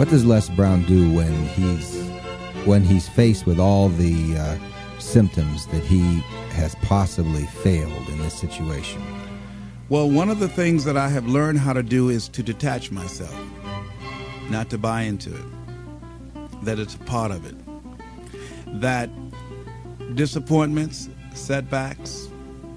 What does Les Brown do when he's when he's faced with all the uh, symptoms that he has possibly failed in this situation? Well, one of the things that I have learned how to do is to detach myself, not to buy into it, that it's a part of it. That disappointments, setbacks,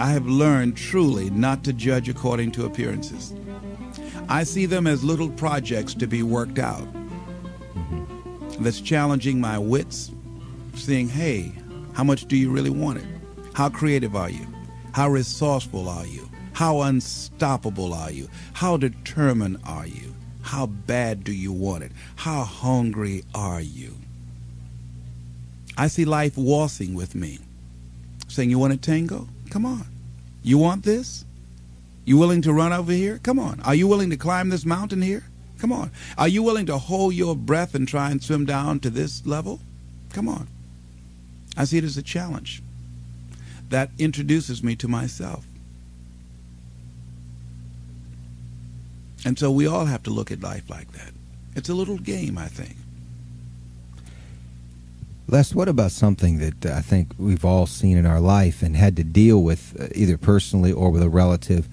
I have learned truly not to judge according to appearances. I see them as little projects to be worked out. That's challenging my wits, saying, hey, how much do you really want it? How creative are you? How resourceful are you? How unstoppable are you? How determined are you? How bad do you want it? How hungry are you? I see life waltzing with me, saying, You want a tango? Come on. You want this? You willing to run over here? Come on. Are you willing to climb this mountain here? Come on. Are you willing to hold your breath and try and swim down to this level? Come on. I see it as a challenge that introduces me to myself. And so we all have to look at life like that. It's a little game, I think. Les, what about something that uh, I think we've all seen in our life and had to deal with uh, either personally or with a relative?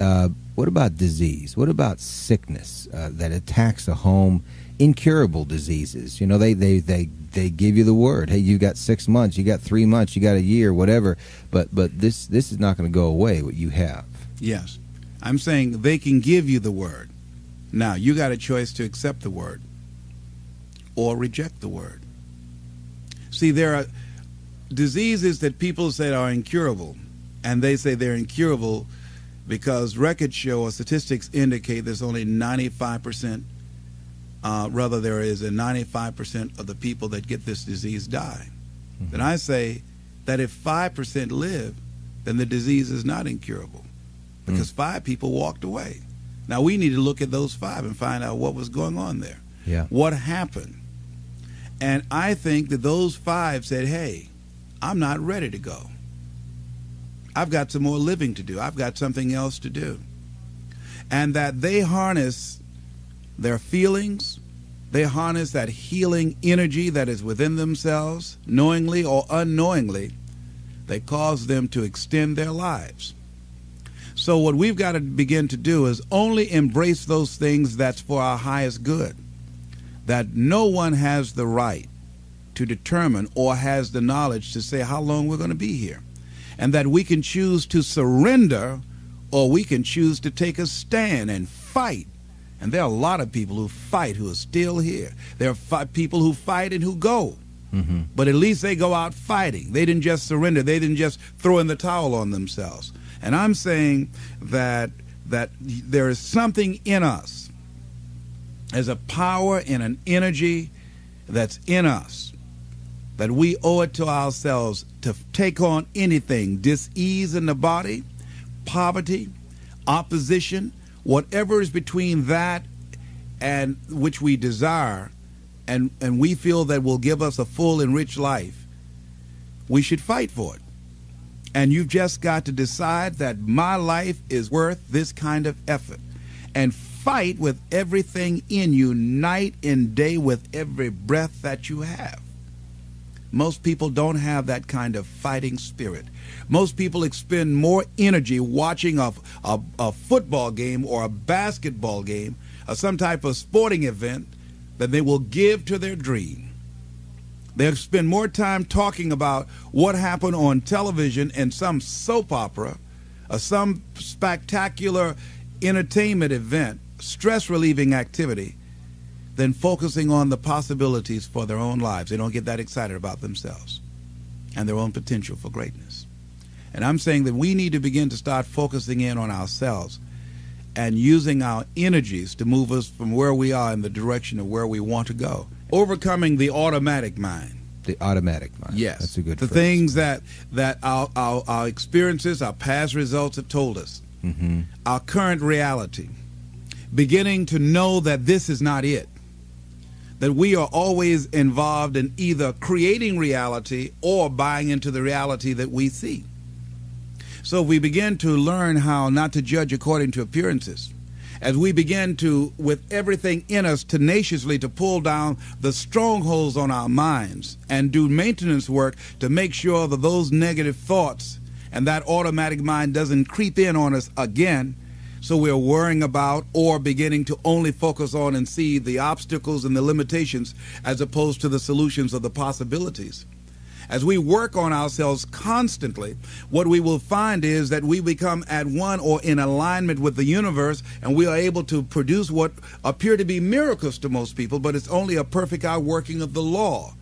Uh, what about disease? What about sickness uh, that attacks a home? Incurable diseases. You know, they, they, they, they give you the word. Hey, you got six months, you got three months, you got a year, whatever. But but this this is not going to go away. What you have. Yes. I'm saying they can give you the word. Now, you got a choice to accept the word or reject the word. See, there are diseases that people say are incurable, and they say they're incurable because records show or statistics indicate there's only 95%, uh, rather, there is a 95% of the people that get this disease die. Mm-hmm. Then I say that if 5% live, then the disease is not incurable because mm. five people walked away. Now we need to look at those five and find out what was going on there. Yeah. What happened? And I think that those five said, hey, I'm not ready to go. I've got some more living to do. I've got something else to do. And that they harness their feelings, they harness that healing energy that is within themselves, knowingly or unknowingly, they cause them to extend their lives. So, what we've got to begin to do is only embrace those things that's for our highest good. That no one has the right to determine or has the knowledge to say how long we're going to be here. And that we can choose to surrender or we can choose to take a stand and fight. And there are a lot of people who fight who are still here. There are people who fight and who go. Mm-hmm. But at least they go out fighting. They didn't just surrender. They didn't just throw in the towel on themselves. And I'm saying that that there is something in us as a power and an energy that's in us that we owe it to ourselves to take on anything dis-ease in the body poverty opposition whatever is between that and which we desire and and we feel that will give us a full and rich life we should fight for it and you've just got to decide that my life is worth this kind of effort. And fight with everything in you, night and day, with every breath that you have. Most people don't have that kind of fighting spirit. Most people expend more energy watching a, a, a, football game or a basketball game or some type of sporting event than they will give to their dream. They'll spend more time talking about what happened on television in some soap opera or some spectacular entertainment event, stress relieving activity, than focusing on the possibilities for their own lives. They don't get that excited about themselves and their own potential for greatness. And I'm saying that we need to begin to start focusing in on ourselves and using our energies to move us from where we are in the direction of where we want to go overcoming the automatic mind. The automatic mind. Yes, that's a good. The phrase. things that that our, our, our experiences, our past results have told us, mm-hmm. our current reality, beginning to know that this is not it. That we are always involved in either creating reality or buying into the reality that we see. So we begin to learn how not to judge according to appearances as we begin to, with everything in us, tenaciously to pull down the strongholds on our minds and do maintenance work to make sure that those negative thoughts and that automatic mind doesn't creep in on us again. So we're worrying about or beginning to only focus on and see the obstacles and the limitations as opposed to the solutions or the possibilities as we work on ourselves constantly, what we will find is that we become at one or in alignment with the universe, and we are able to produce what appear to be miracles to most people, but it's only a perfect outworking of the law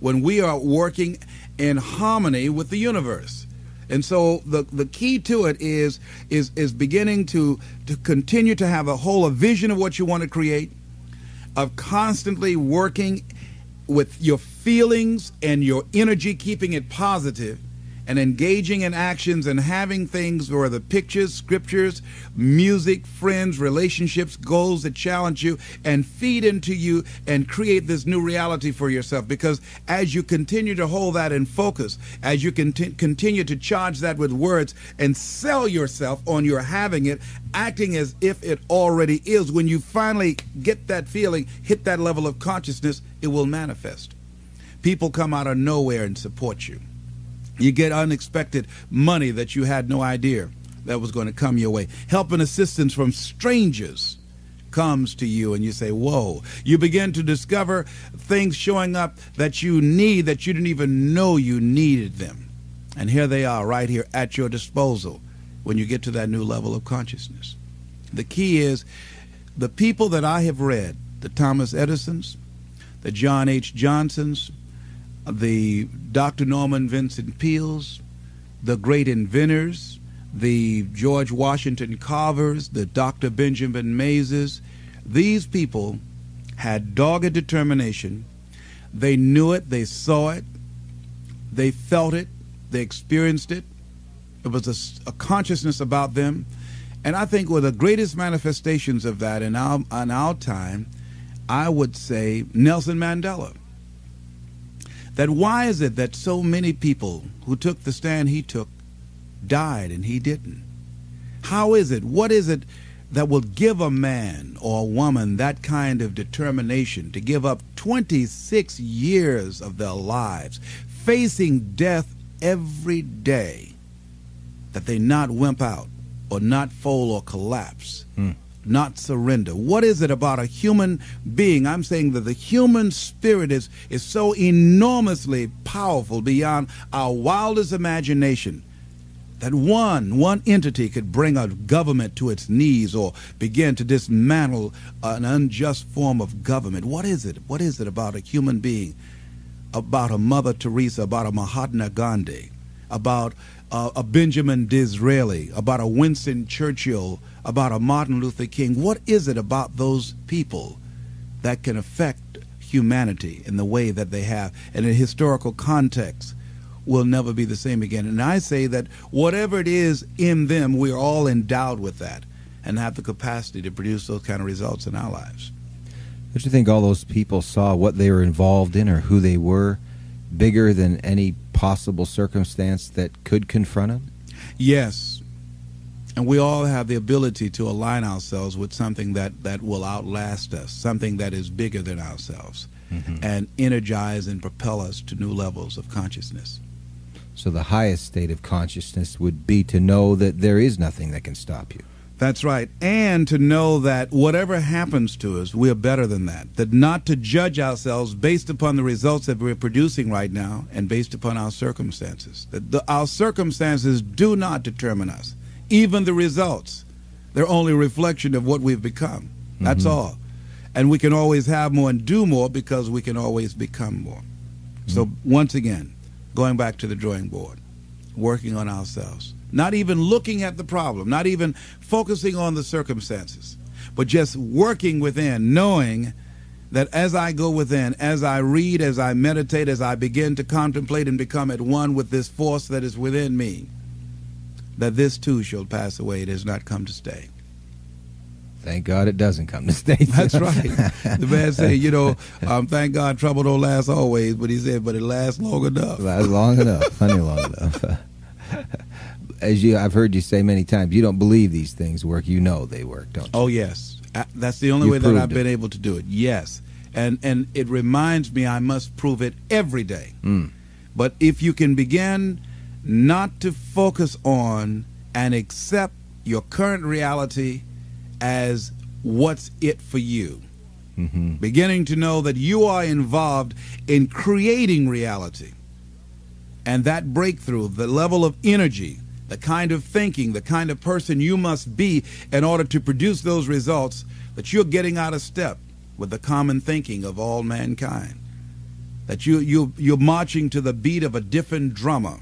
when we are working in harmony with the universe. And so the, the key to it is is is beginning to to continue to have a whole a vision of what you want to create, of constantly working with your feelings and your energy, keeping it positive, and engaging in actions and having things or the pictures, scriptures, music, friends, relationships, goals that challenge you and feed into you and create this new reality for yourself. Because as you continue to hold that in focus, as you conti- continue to charge that with words and sell yourself on your having it, acting as if it already is, when you finally get that feeling, hit that level of consciousness, it will manifest. People come out of nowhere and support you. You get unexpected money that you had no idea that was going to come your way. Help and assistance from strangers comes to you and you say, Whoa. You begin to discover things showing up that you need that you didn't even know you needed them. And here they are right here at your disposal when you get to that new level of consciousness. The key is the people that I have read, the Thomas Edisons, the John H. Johnsons, the Dr. Norman Vincent Peales, the great inventors, the George Washington Carvers, the Dr. Benjamin Mayses. These people had dogged determination. They knew it, they saw it, they felt it, they experienced it. It was a, a consciousness about them. And I think one of the greatest manifestations of that in our, in our time, I would say Nelson Mandela that why is it that so many people who took the stand he took died and he didn't? How is it? What is it that will give a man or a woman that kind of determination to give up 26 years of their lives, facing death every day, that they not wimp out or not fold or collapse? Mm not surrender. What is it about a human being? I'm saying that the human spirit is, is so enormously powerful beyond our wildest imagination that one one entity could bring a government to its knees or begin to dismantle an unjust form of government. What is it? What is it about a human being? About a Mother Teresa, about a Mahatma Gandhi, about uh, a Benjamin Disraeli, about a Winston Churchill, about a Martin Luther King. What is it about those people that can affect humanity in the way that they have and in historical context will never be the same again? And I say that whatever it is in them, we are all endowed with that and have the capacity to produce those kind of results in our lives. Don't you think all those people saw what they were involved in or who they were bigger than any possible circumstance that could confront him? Yes. And we all have the ability to align ourselves with something that, that will outlast us, something that is bigger than ourselves, mm-hmm. and energize and propel us to new levels of consciousness. So, the highest state of consciousness would be to know that there is nothing that can stop you. That's right. And to know that whatever happens to us, we are better than that. That not to judge ourselves based upon the results that we're producing right now and based upon our circumstances. That the, our circumstances do not determine us, even the results. They're only a reflection of what we've become. That's mm-hmm. all. And we can always have more and do more because we can always become more. Mm-hmm. So, once again, going back to the drawing board, working on ourselves not even looking at the problem, not even focusing on the circumstances, but just working within, knowing that as I go within, as I read, as I meditate, as I begin to contemplate and become at one with this force that is within me, that this too shall pass away. It has not come to stay. Thank God it doesn't come to stay. That's right. The man said, you know, um, thank God trouble don't last always, but he said, but it lasts long enough. Lasts long enough, plenty long enough. As you, I've heard you say many times, you don't believe these things work. You know they work, don't you? Oh yes, that's the only You way that I've it. been able to do it. Yes, and and it reminds me I must prove it every day. Mm. But if you can begin not to focus on and accept your current reality as what's it for you, hmm beginning to know that you are involved in creating reality. And that breakthrough, the level of energy, the kind of thinking, the kind of person you must be in order to produce those results, that you're getting out of step with the common thinking of all mankind. That you, you, you're marching to the beat of a different drummer.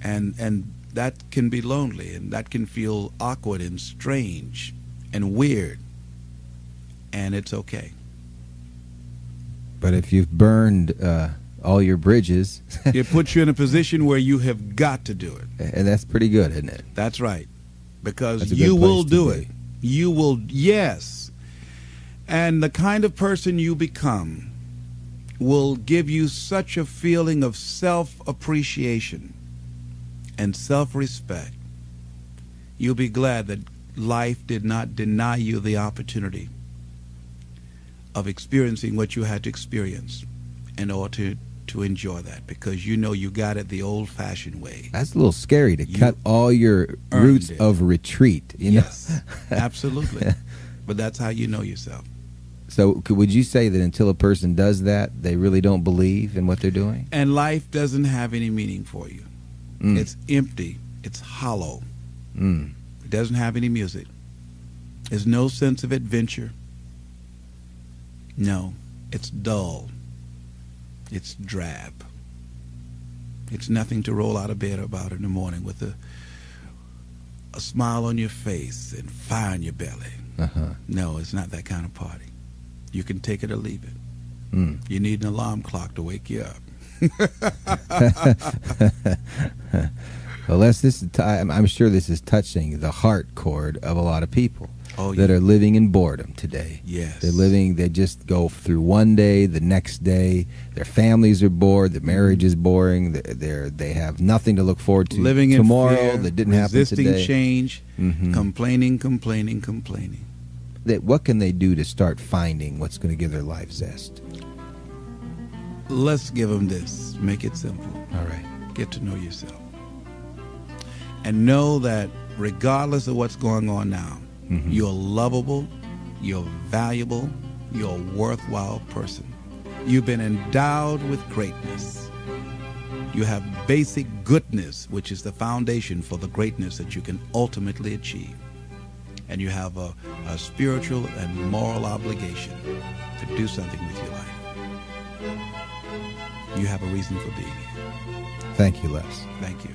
And, and that can be lonely, and that can feel awkward and strange and weird. And it's okay. But if you've burned uh, all your bridges, it puts you in a position where you have got to do it. and that's pretty good, isn't it? That's right. Because That's you will do be. it. You will, yes. And the kind of person you become will give you such a feeling of self appreciation and self respect. You'll be glad that life did not deny you the opportunity of experiencing what you had to experience in order to, to enjoy that because you know you got it the old fashioned way. That's a little scary to You cut all your roots it. of retreat. You yes, know. absolutely. But that's how you know yourself. So, could, would you say that until a person does that, they really don't believe in what they're doing? And life doesn't have any meaning for you. Mm. It's empty. It's hollow. Mm. It doesn't have any music. There's no sense of adventure. No, it's dull. It's drab. It's nothing to roll out of bed about in the morning with a a smile on your face and fire in your belly. Uh-huh. No, it's not that kind of party. You can take it or leave it. Mm. You need an alarm clock to wake you up. Les, this is t- I'm I'm sure this is touching the heart chord of a lot of people Oh, that are living in boredom today. Yes. They're living. They just go through one day, the next day. Their families are bored. The marriage is boring. They're, they have nothing to look forward to living in tomorrow fear, that didn't happen today. resisting change, Mhm. complaining, complaining, complaining. That what can they do to start finding what's going to give their life zest? Let's give them this. Make it simple. All right. Get to know yourself. And know that regardless of what's going on now, Mhm. you're lovable, you're valuable, you're a worthwhile person. You've been endowed with greatness. You have basic goodness, which is the foundation for the greatness that you can ultimately achieve. And you have a, a spiritual and moral obligation to do something with your life. You have a reason for being here. Thank you, Les. Thank you.